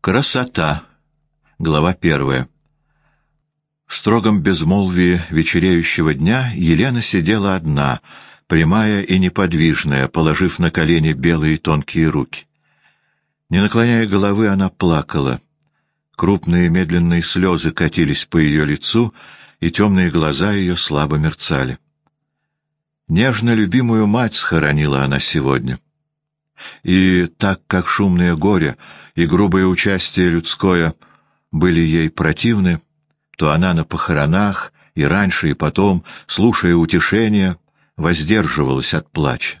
Красота. Глава первая. В строгом безмолвии вечереющего дня Елена сидела одна, прямая и неподвижная, положив на колени белые тонкие руки. Не наклоняя головы, она плакала. Крупные медленные слезы катились по ее лицу, и темные глаза ее слабо мерцали. Нежно любимую мать схоронила она сегодня. И так как шумное горе и грубое участие людское были ей противны, то она на похоронах и раньше, и потом, слушая утешения, воздерживалась от плача.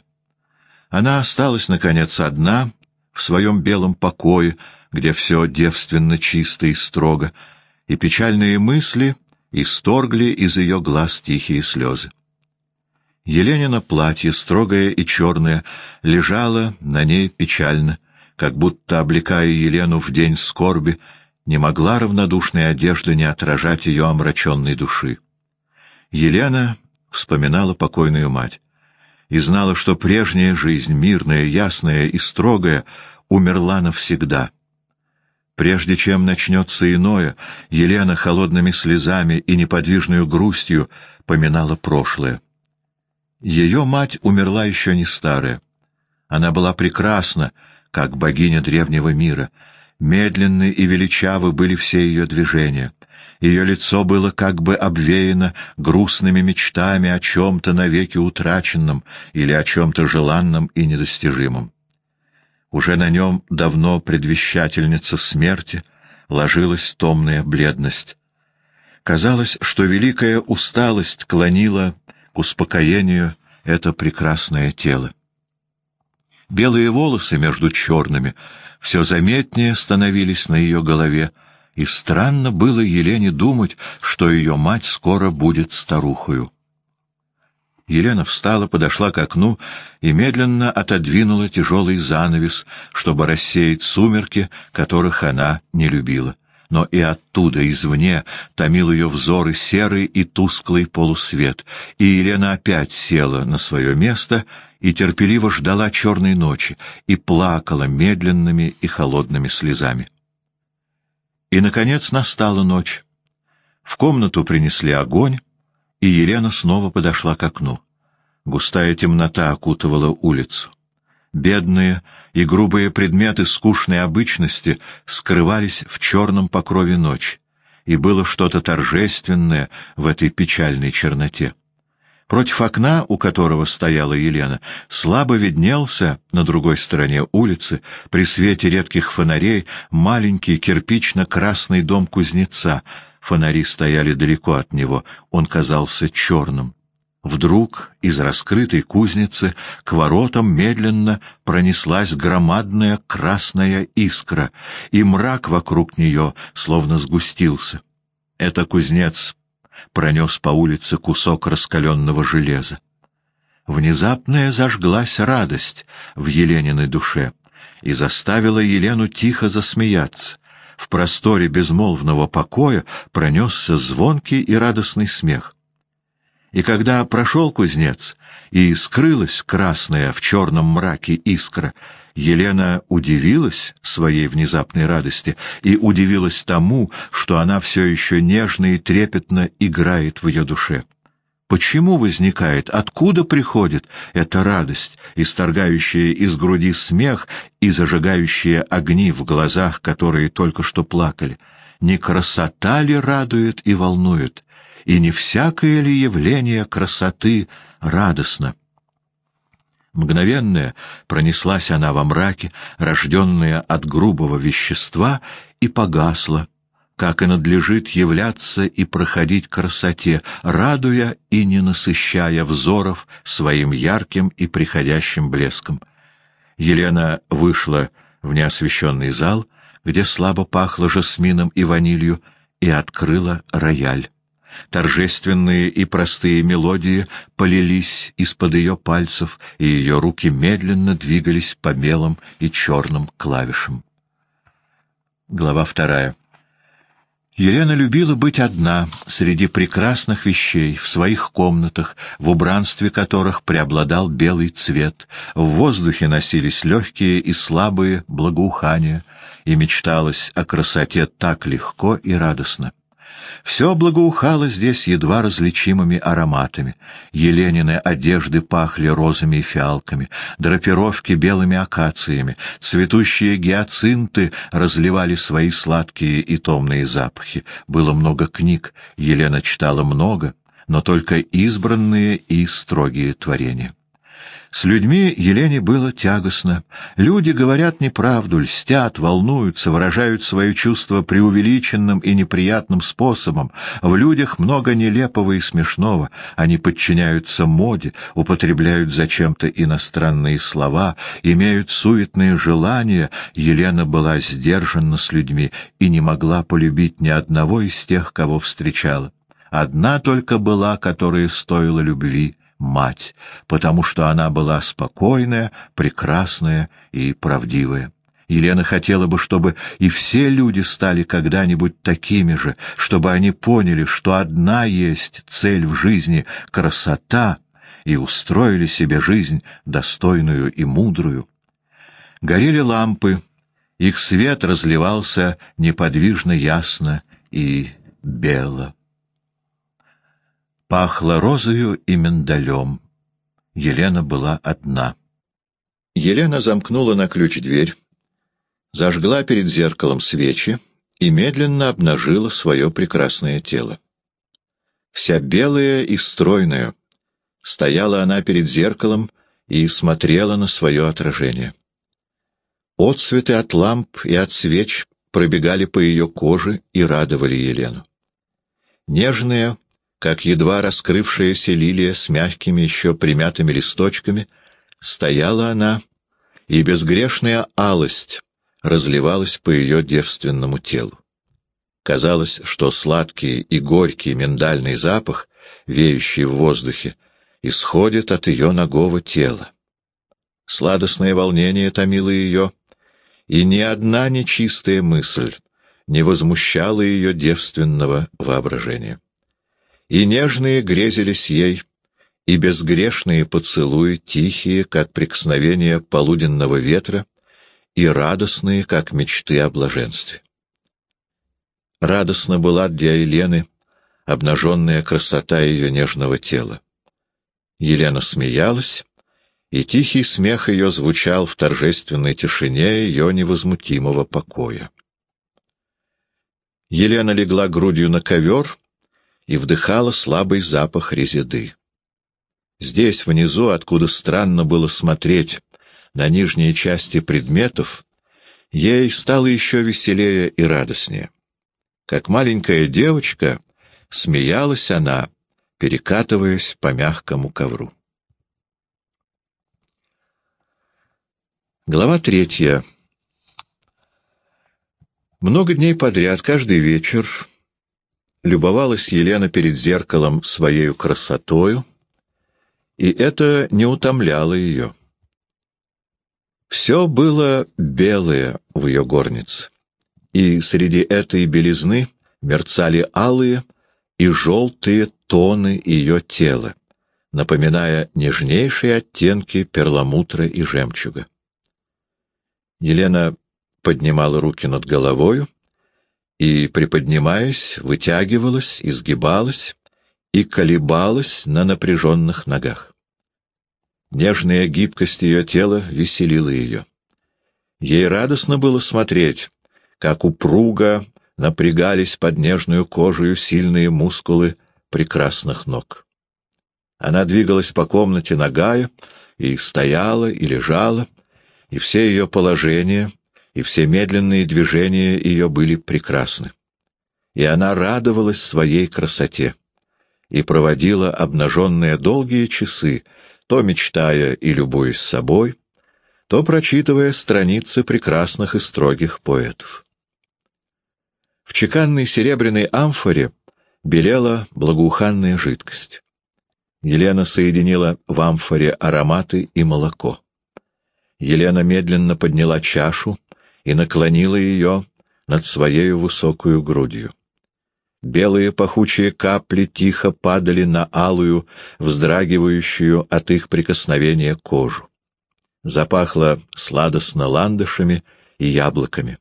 Она осталась, наконец, одна в своем белом покое, где все девственно чисто и строго, и печальные мысли исторгли из ее глаз тихие слезы. Еленина платье, строгое и черное, лежало на ней печально, как будто, облекая Елену в день скорби, не могла равнодушная одежда не отражать ее омраченной души. Елена вспоминала покойную мать и знала, что прежняя жизнь, мирная, ясная и строгая, умерла навсегда. Прежде чем начнется иное, Елена холодными слезами и неподвижной грустью поминала прошлое. Ее мать умерла еще не старая. Она была прекрасна, как богиня древнего мира. Медленны и величавы были все ее движения. Ее лицо было как бы обвеяно грустными мечтами о чем-то навеки утраченном или о чем-то желанном и недостижимом. Уже на нем давно предвещательница смерти ложилась томная бледность. Казалось, что великая усталость клонила к успокоению это прекрасное тело. Белые волосы между черными все заметнее становились на ее голове, и странно было Елене думать, что ее мать скоро будет старухою. Елена встала, подошла к окну и медленно отодвинула тяжелый занавес, чтобы рассеять сумерки, которых она не любила но и оттуда, извне, томил ее взоры серый и тусклый полусвет, и Елена опять села на свое место и терпеливо ждала черной ночи, и плакала медленными и холодными слезами. И, наконец, настала ночь. В комнату принесли огонь, и Елена снова подошла к окну. Густая темнота окутывала улицу. Бедные и грубые предметы скучной обычности скрывались в черном покрове ночи, и было что-то торжественное в этой печальной черноте. Против окна, у которого стояла Елена, слабо виднелся на другой стороне улицы, при свете редких фонарей, маленький кирпично-красный дом кузнеца. Фонари стояли далеко от него, он казался черным. Вдруг из раскрытой кузницы к воротам медленно пронеслась громадная красная искра, и мрак вокруг нее словно сгустился. Это кузнец пронес по улице кусок раскаленного железа. Внезапная зажглась радость в Елениной душе и заставила Елену тихо засмеяться. В просторе безмолвного покоя пронесся звонкий и радостный смех. И когда прошел кузнец, и скрылась красная в черном мраке искра, Елена удивилась своей внезапной радости и удивилась тому, что она все еще нежно и трепетно играет в ее душе. Почему возникает, откуда приходит эта радость, исторгающая из груди смех и зажигающая огни в глазах, которые только что плакали? Не красота ли радует и волнует? и не всякое ли явление красоты радостно. Мгновенная пронеслась она во мраке, рожденная от грубого вещества, и погасла, как и надлежит являться и проходить красоте, радуя и не насыщая взоров своим ярким и приходящим блеском. Елена вышла в неосвещенный зал, где слабо пахло жасмином и ванилью, и открыла рояль. Торжественные и простые мелодии полились из-под ее пальцев, и ее руки медленно двигались по белым и черным клавишам. Глава вторая. Елена любила быть одна среди прекрасных вещей, в своих комнатах, в убранстве которых преобладал белый цвет, в воздухе носились легкие и слабые благоухания — и мечталось о красоте так легко и радостно. Все благоухало здесь едва различимыми ароматами. Еленины одежды пахли розами и фиалками, драпировки белыми акациями, цветущие гиацинты разливали свои сладкие и томные запахи. Было много книг, Елена читала много, но только избранные и строгие творения. С людьми Елене было тягостно. Люди говорят неправду, льстят, волнуются, выражают свои чувства преувеличенным и неприятным способом. В людях много нелепого и смешного. Они подчиняются моде, употребляют зачем-то иностранные слова, имеют суетные желания. Елена была сдержана с людьми и не могла полюбить ни одного из тех, кого встречала. Одна только была, которая стоила любви — мать, потому что она была спокойная, прекрасная и правдивая. Елена хотела бы, чтобы и все люди стали когда-нибудь такими же, чтобы они поняли, что одна есть цель в жизни — красота, и устроили себе жизнь достойную и мудрую. Горели лампы, их свет разливался неподвижно ясно и бело. Пахло розою и миндалем. Елена была одна. Елена замкнула на ключ дверь, зажгла перед зеркалом свечи и медленно обнажила свое прекрасное тело. Вся белая и стройная, стояла она перед зеркалом и смотрела на свое отражение. Отцветы от ламп и от свеч пробегали по ее коже и радовали Елену. Нежная, как едва раскрывшаяся лилия с мягкими еще примятыми листочками, стояла она, и безгрешная алость разливалась по ее девственному телу. Казалось, что сладкий и горький миндальный запах, веющий в воздухе, исходит от ее ногого тела. Сладостное волнение томило ее, и ни одна нечистая мысль не возмущала ее девственного воображения и нежные грезились ей, и безгрешные поцелуи, тихие, как прикосновение полуденного ветра, и радостные, как мечты о блаженстве. Радостна была для Елены обнаженная красота ее нежного тела. Елена смеялась, и тихий смех ее звучал в торжественной тишине ее невозмутимого покоя. Елена легла грудью на ковер и вдыхала слабый запах резиды. Здесь, внизу, откуда странно было смотреть на нижние части предметов, ей стало еще веселее и радостнее. Как маленькая девочка, смеялась она, перекатываясь по мягкому ковру. Глава третья. Много дней подряд, каждый вечер, любовалась Елена перед зеркалом своею красотою, и это не утомляло ее. Все было белое в ее горнице, и среди этой белизны мерцали алые и желтые тоны ее тела, напоминая нежнейшие оттенки перламутра и жемчуга. Елена поднимала руки над головою, и, приподнимаясь, вытягивалась, изгибалась и колебалась на напряженных ногах. Нежная гибкость ее тела веселила ее. Ей радостно было смотреть, как упруго напрягались под нежную кожу сильные мускулы прекрасных ног. Она двигалась по комнате ногая, и стояла, и лежала, и все ее положения и все медленные движения ее были прекрасны. И она радовалась своей красоте и проводила обнаженные долгие часы, то мечтая и любуясь собой, то прочитывая страницы прекрасных и строгих поэтов. В чеканной серебряной амфоре белела благоуханная жидкость. Елена соединила в амфоре ароматы и молоко. Елена медленно подняла чашу, и наклонила ее над своей высокую грудью. Белые пахучие капли тихо падали на алую, вздрагивающую от их прикосновения кожу. Запахло сладостно ландышами и яблоками.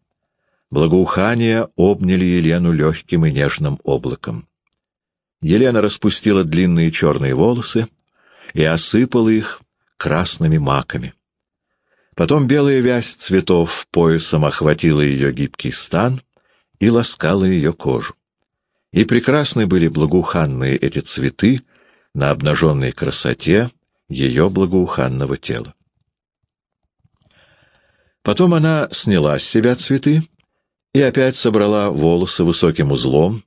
Благоухания обняли Елену легким и нежным облаком. Елена распустила длинные черные волосы и осыпала их красными маками. Потом белая вязь цветов поясом охватила ее гибкий стан и ласкала ее кожу. И прекрасны были благоуханные эти цветы на обнаженной красоте ее благоуханного тела. Потом она сняла с себя цветы и опять собрала волосы высоким узлом,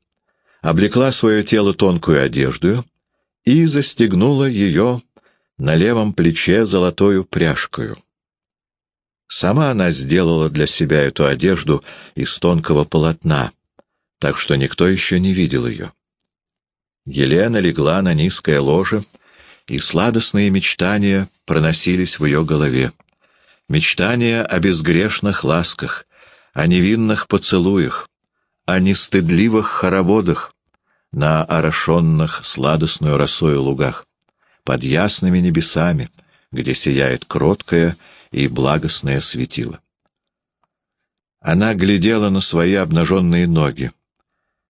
облекла свое тело тонкую одеждою и застегнула ее на левом плече золотою пряжкою. Сама она сделала для себя эту одежду из тонкого полотна, так что никто еще не видел ее. Елена легла на низкое ложе, и сладостные мечтания проносились в ее голове. Мечтания о безгрешных ласках, о невинных поцелуях, о нестыдливых хороводах на орошенных сладостную росою лугах, под ясными небесами, где сияет кроткое и благостное светило. Она глядела на свои обнаженные ноги.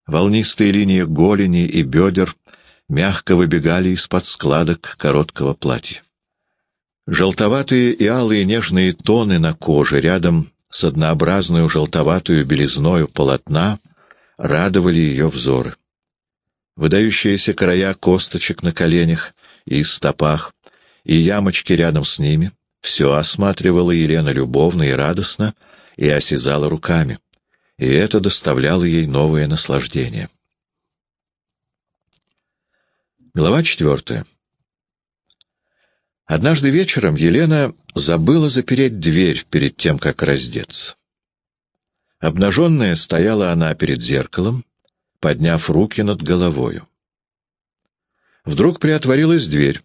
Волнистые линии голени и бедер мягко выбегали из-под складок короткого платья. Желтоватые и алые нежные тоны на коже рядом с однообразную желтоватую белизною полотна радовали ее взоры. Выдающиеся края косточек на коленях и стопах, и ямочки рядом с ними — все осматривала Елена любовно и радостно и осязала руками, и это доставляло ей новое наслаждение. Глава четвертая. Однажды вечером Елена забыла запереть дверь перед тем, как раздеться. Обнаженная стояла она перед зеркалом, подняв руки над головою. Вдруг приотворилась дверь.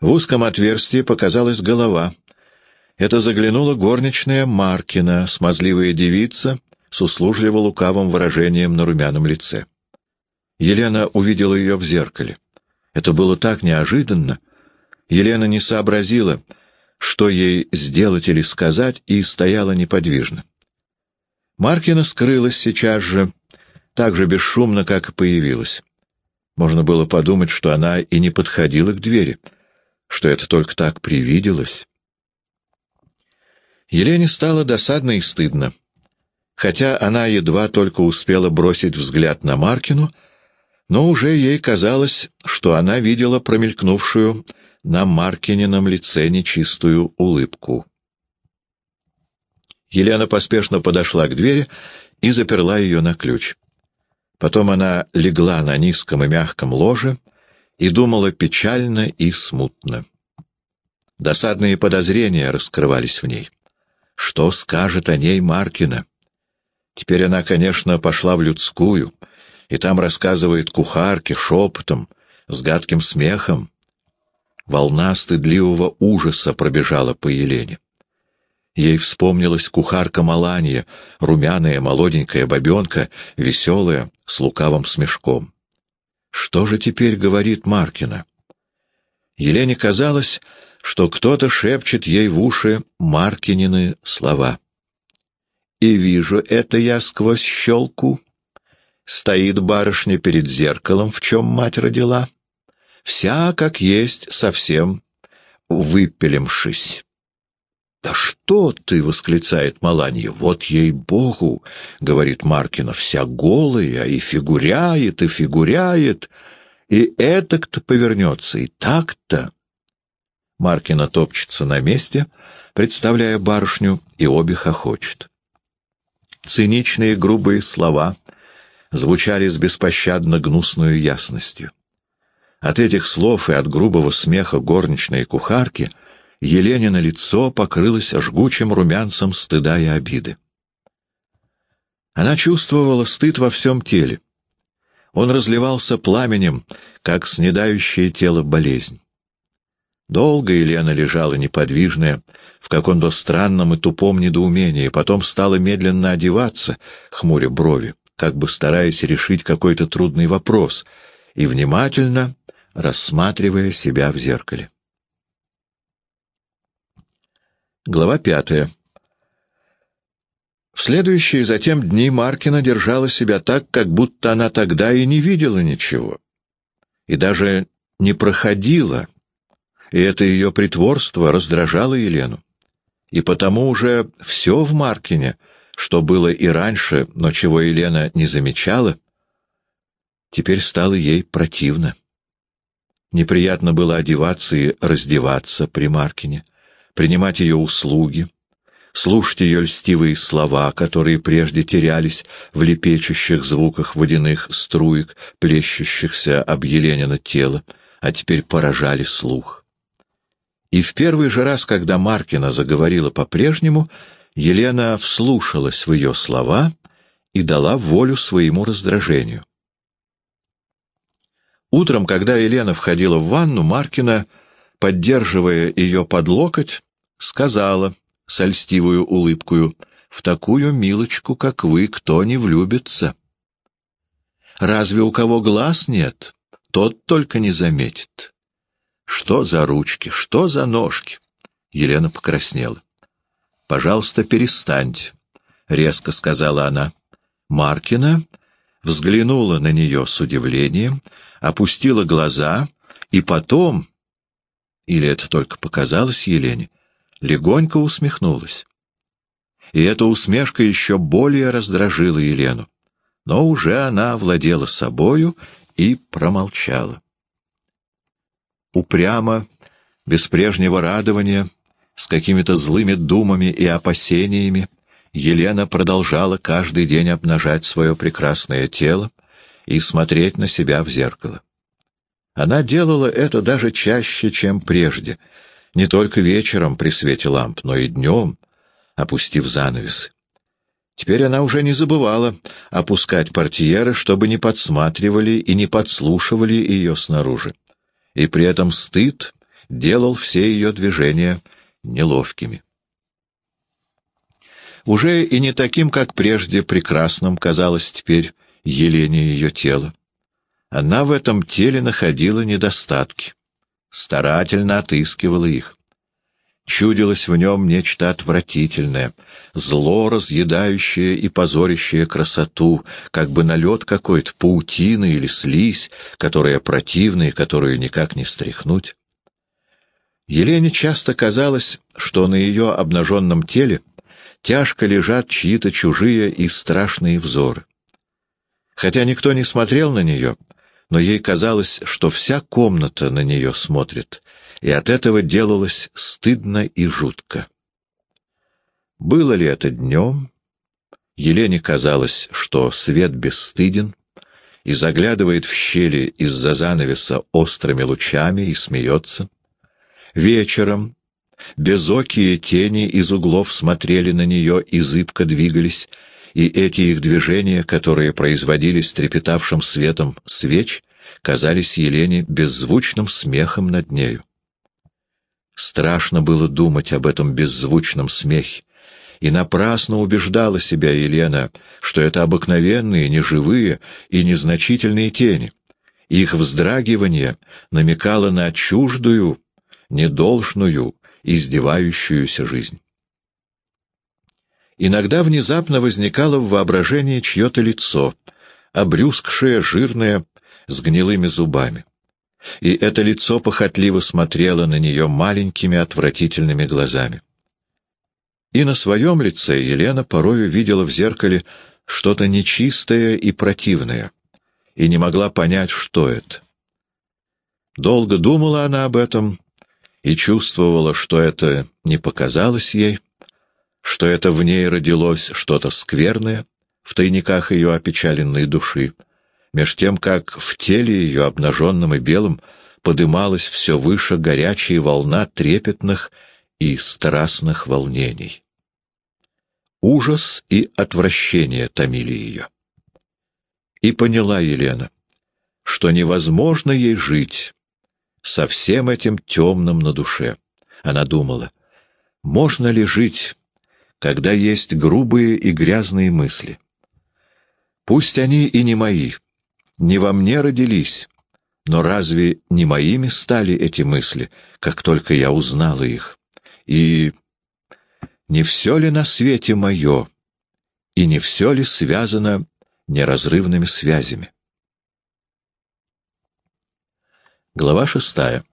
В узком отверстии показалась голова. Это заглянула горничная Маркина, смазливая девица, с услужливо-лукавым выражением на румяном лице. Елена увидела ее в зеркале. Это было так неожиданно. Елена не сообразила, что ей сделать или сказать, и стояла неподвижно. Маркина скрылась сейчас же, так же бесшумно, как и появилась. Можно было подумать, что она и не подходила к двери, что это только так привиделось. Елене стало досадно и стыдно. Хотя она едва только успела бросить взгляд на Маркину, но уже ей казалось, что она видела промелькнувшую на Маркинином лице нечистую улыбку. Елена поспешно подошла к двери и заперла ее на ключ. Потом она легла на низком и мягком ложе и думала печально и смутно. Досадные подозрения раскрывались в ней. Что скажет о ней Маркина? Теперь она, конечно, пошла в людскую, и там рассказывает кухарке шепотом, с гадким смехом. Волна стыдливого ужаса пробежала по Елене. Ей вспомнилась кухарка Маланья, румяная молоденькая бабенка, веселая, с лукавым смешком. Что же теперь говорит Маркина? Елене казалось, что кто-то шепчет ей в уши Маркинины слова. «И вижу это я сквозь щелку. Стоит барышня перед зеркалом, в чем мать родила. Вся, как есть, совсем выпилимшись». «Да что ты!» — восклицает Маланья. «Вот ей-богу!» — говорит Маркина. «Вся голая, и фигуряет, и фигуряет, и этак-то повернется, и так-то!» Маркина топчется на месте, представляя барышню, и обе хохочет. Циничные грубые слова звучали с беспощадно гнусной ясностью. От этих слов и от грубого смеха горничной кухарки — Еленина лицо покрылось жгучим румянцем стыда и обиды. Она чувствовала стыд во всем теле. Он разливался пламенем, как снедающее тело болезнь. Долго Елена лежала неподвижная, в каком-то странном и тупом недоумении, потом стала медленно одеваться, хмуря брови, как бы стараясь решить какой-то трудный вопрос, и внимательно рассматривая себя в зеркале. Глава пятая. В следующие затем дни Маркина держала себя так, как будто она тогда и не видела ничего. И даже не проходила, и это ее притворство раздражало Елену. И потому уже все в Маркине, что было и раньше, но чего Елена не замечала, теперь стало ей противно. Неприятно было одеваться и раздеваться при Маркине, принимать ее услуги, слушать ее льстивые слова, которые прежде терялись в лепечущих звуках водяных струек, плещущихся об Еленина тело, а теперь поражали слух. И в первый же раз, когда Маркина заговорила по-прежнему, Елена вслушалась в ее слова и дала волю своему раздражению. Утром, когда Елена входила в ванну, Маркина, поддерживая ее под локоть, сказала — с льстивую улыбкою, «В такую милочку, как вы, кто не влюбится?» «Разве у кого глаз нет? Тот только не заметит». «Что за ручки, что за ножки?» Елена покраснела. «Пожалуйста, перестаньте», — резко сказала она. Маркина взглянула на нее с удивлением, опустила глаза и потом, или это только показалось Елене, легонько усмехнулась. И эта усмешка еще более раздражила Елену. Но уже она владела собою и промолчала. Упрямо, без прежнего радования, с какими-то злыми думами и опасениями, Елена продолжала каждый день обнажать свое прекрасное тело и смотреть на себя в зеркало. Она делала это даже чаще, чем прежде — не только вечером при свете ламп, но и днем, опустив занавесы. Теперь она уже не забывала опускать портьеры, чтобы не подсматривали и не подслушивали ее снаружи. И при этом стыд делал все ее движения неловкими. Уже и не таким, как прежде, прекрасным казалось теперь Елене ее тело. Она в этом теле находила недостатки старательно отыскивала их. Чудилось в нем нечто отвратительное, зло, разъедающее и позорящее красоту, как бы налет какой-то, паутины или слизь, которая противна и которую никак не стряхнуть. Елене часто казалось, что на ее обнаженном теле тяжко лежат чьи-то чужие и страшные взоры. Хотя никто не смотрел на нее, но ей казалось, что вся комната на нее смотрит, и от этого делалось стыдно и жутко. Было ли это днем? Елене казалось, что свет бесстыден и заглядывает в щели из-за занавеса острыми лучами и смеется. Вечером безокие тени из углов смотрели на нее и зыбко двигались, и эти их движения, которые производились трепетавшим светом свеч, казались Елене беззвучным смехом над нею. Страшно было думать об этом беззвучном смехе, и напрасно убеждала себя Елена, что это обыкновенные, неживые и незначительные тени. Их вздрагивание намекало на чуждую, недолжную, издевающуюся жизнь. Иногда внезапно возникало в воображении чье-то лицо, обрюзгшее, жирное, с гнилыми зубами. И это лицо похотливо смотрело на нее маленькими отвратительными глазами. И на своем лице Елена порою видела в зеркале что-то нечистое и противное, и не могла понять, что это. Долго думала она об этом и чувствовала, что это не показалось ей, что это в ней родилось что-то скверное в тайниках ее опечаленной души, меж тем, как в теле ее, обнаженном и белом, подымалась все выше горячая волна трепетных и страстных волнений. Ужас и отвращение томили ее. И поняла Елена, что невозможно ей жить со всем этим темным на душе. Она думала, можно ли жить когда есть грубые и грязные мысли. Пусть они и не мои, не во мне родились, но разве не моими стали эти мысли, как только я узнала их? И не все ли на свете мое, и не все ли связано неразрывными связями. Глава шестая.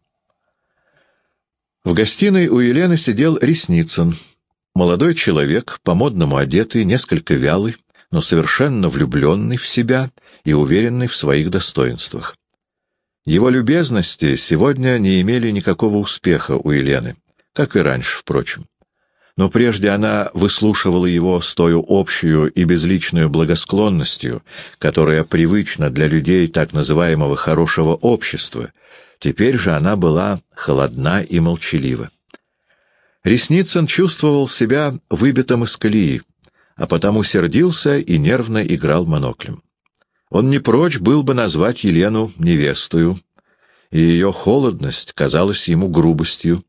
В гостиной у Елены сидел Ресницын, молодой человек, по-модному одетый, несколько вялый, но совершенно влюбленный в себя и уверенный в своих достоинствах. Его любезности сегодня не имели никакого успеха у Елены, как и раньше, впрочем. Но прежде она выслушивала его с той общую и безличную благосклонностью, которая привычна для людей так называемого «хорошего общества», теперь же она была холодна и молчалива. Ресницын чувствовал себя выбитым из колеи, а потому сердился и нервно играл моноклем. Он не прочь был бы назвать Елену невестою, и ее холодность казалась ему грубостью,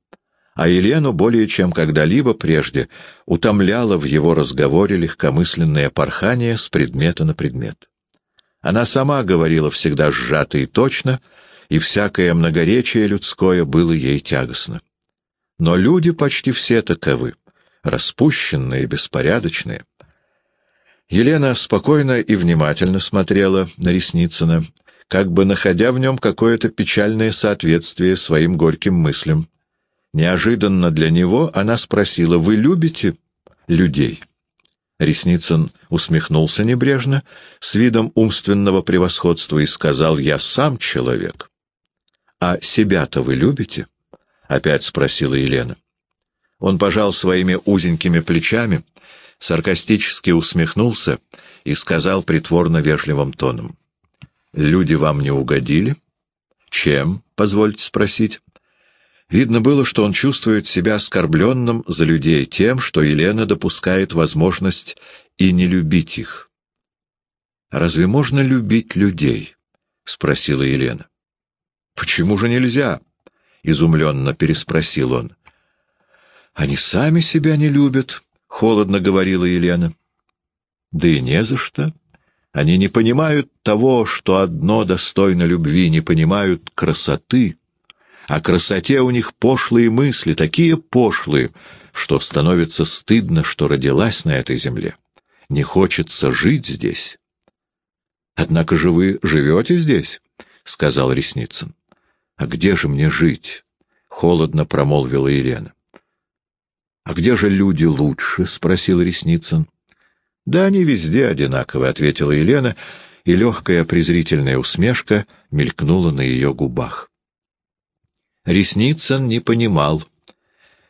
а Елену более чем когда-либо прежде утомляла в его разговоре легкомысленное порхание с предмета на предмет. Она сама говорила всегда сжато и точно, и всякое многоречие людское было ей тягостно. Но люди почти все таковы, распущенные, беспорядочные. Елена спокойно и внимательно смотрела на Ресницына, как бы находя в нем какое-то печальное соответствие своим горьким мыслям. Неожиданно для него она спросила, «Вы любите людей?» Ресницын усмехнулся небрежно, с видом умственного превосходства, и сказал, «Я сам человек». «А себя-то вы любите?» — опять спросила Елена. Он пожал своими узенькими плечами, саркастически усмехнулся и сказал притворно вежливым тоном. «Люди вам не угодили?» «Чем?» — позвольте спросить. Видно было, что он чувствует себя оскорбленным за людей тем, что Елена допускает возможность и не любить их. «Разве можно любить людей?» — спросила Елена. «Почему же нельзя?» — изумленно переспросил он. «Они сами себя не любят», — холодно говорила Елена. «Да и не за что. Они не понимают того, что одно достойно любви, не понимают красоты. О красоте у них пошлые мысли, такие пошлые, что становится стыдно, что родилась на этой земле. Не хочется жить здесь». «Однако же вы живете здесь?» — сказал Ресницын. «А где же мне жить?» — холодно промолвила Елена. «А где же люди лучше?» — спросил Ресницын. «Да они везде одинаковы», — ответила Елена, и легкая презрительная усмешка мелькнула на ее губах. Ресницын не понимал.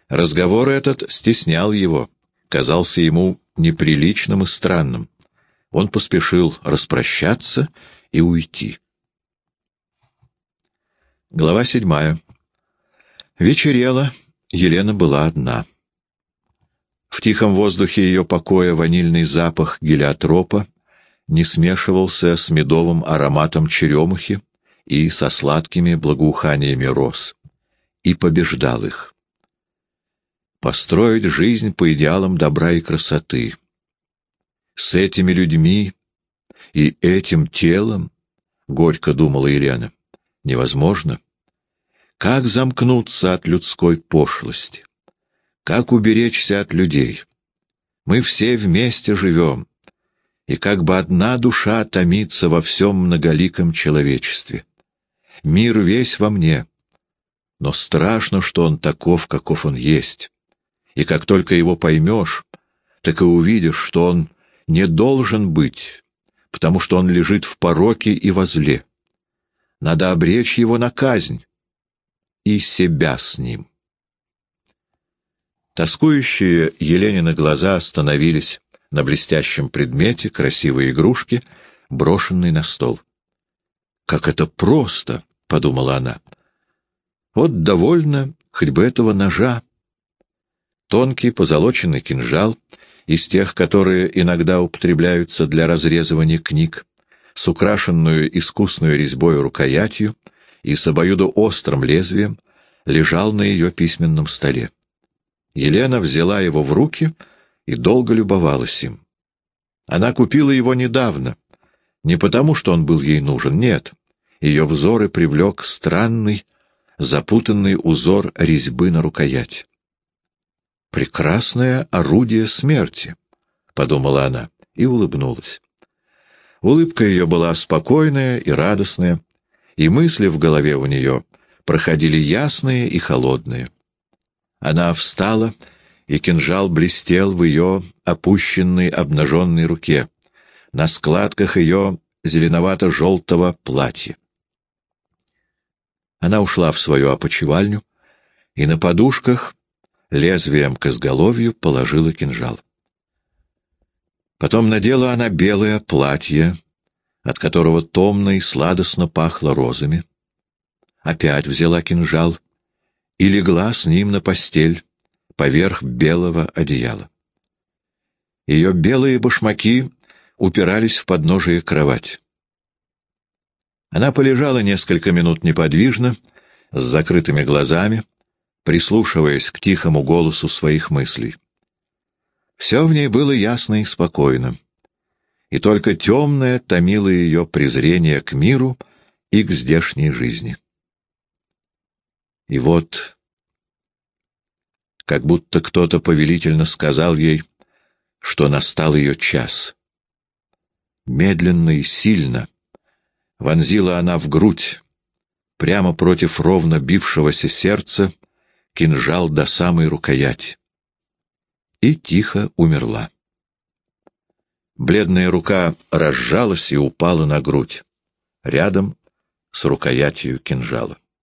Разговор этот стеснял его, казался ему неприличным и странным. Он поспешил распрощаться и уйти. Глава седьмая. Вечерело, Елена была одна. В тихом воздухе ее покоя ванильный запах гелиотропа не смешивался с медовым ароматом черемухи и со сладкими благоуханиями роз, и побеждал их. Построить жизнь по идеалам добра и красоты. С этими людьми и этим телом, — горько думала Елена, — невозможно. Как замкнуться от людской пошлости? Как уберечься от людей? Мы все вместе живем, и как бы одна душа томится во всем многоликом человечестве. Мир весь во мне, но страшно, что он таков, каков он есть. И как только его поймешь, так и увидишь, что он не должен быть, потому что он лежит в пороке и во зле. Надо обречь его на казнь, и себя с ним. Тоскующие Еленины глаза остановились на блестящем предмете красивой игрушки, брошенной на стол. «Как это просто!» — подумала она. «Вот довольно хоть бы этого ножа». Тонкий позолоченный кинжал, из тех, которые иногда употребляются для разрезывания книг, с украшенную искусную резьбой рукоятью, и с обоюдоострым лезвием лежал на ее письменном столе. Елена взяла его в руки и долго любовалась им. Она купила его недавно, не потому, что он был ей нужен, нет. Ее взоры привлек странный, запутанный узор резьбы на рукоять. «Прекрасное орудие смерти», — подумала она, и улыбнулась. Улыбка ее была спокойная и радостная, и мысли в голове у нее проходили ясные и холодные. Она встала, и кинжал блестел в ее опущенной обнаженной руке, на складках ее зеленовато-желтого платья. Она ушла в свою опочивальню и на подушках лезвием к изголовью положила кинжал. Потом надела она белое платье, от которого томно и сладостно пахло розами. Опять взяла кинжал и легла с ним на постель поверх белого одеяла. Ее белые башмаки упирались в подножие кровать. Она полежала несколько минут неподвижно, с закрытыми глазами, прислушиваясь к тихому голосу своих мыслей. Все в ней было ясно и спокойно, и только темное томило ее презрение к миру и к здешней жизни. И вот, как будто кто-то повелительно сказал ей, что настал ее час. Медленно и сильно вонзила она в грудь, прямо против ровно бившегося сердца, кинжал до самой рукояти. И тихо умерла. Бледная рука разжалась и упала на грудь, рядом с рукоятью кинжала.